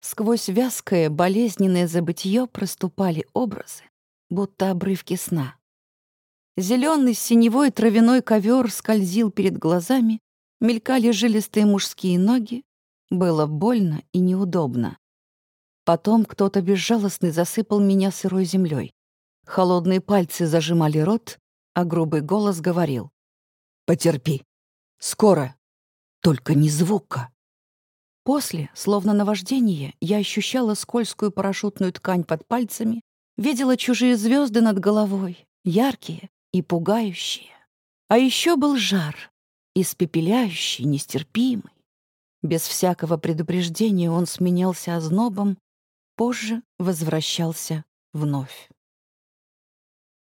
Сквозь вязкое, болезненное забытье проступали образы, будто обрывки сна. Зеленый синевой травяной ковер скользил перед глазами, мелькали жилистые мужские ноги. Было больно и неудобно. Потом кто-то безжалостный засыпал меня сырой землей. Холодные пальцы зажимали рот, а грубый голос говорил. «Потерпи. Скоро. Только не звука». После, словно наваждение, я ощущала скользкую парашютную ткань под пальцами, видела чужие звезды над головой, яркие и пугающие. А еще был жар, испепеляющий, нестерпимый. Без всякого предупреждения он сменялся ознобом, позже возвращался вновь.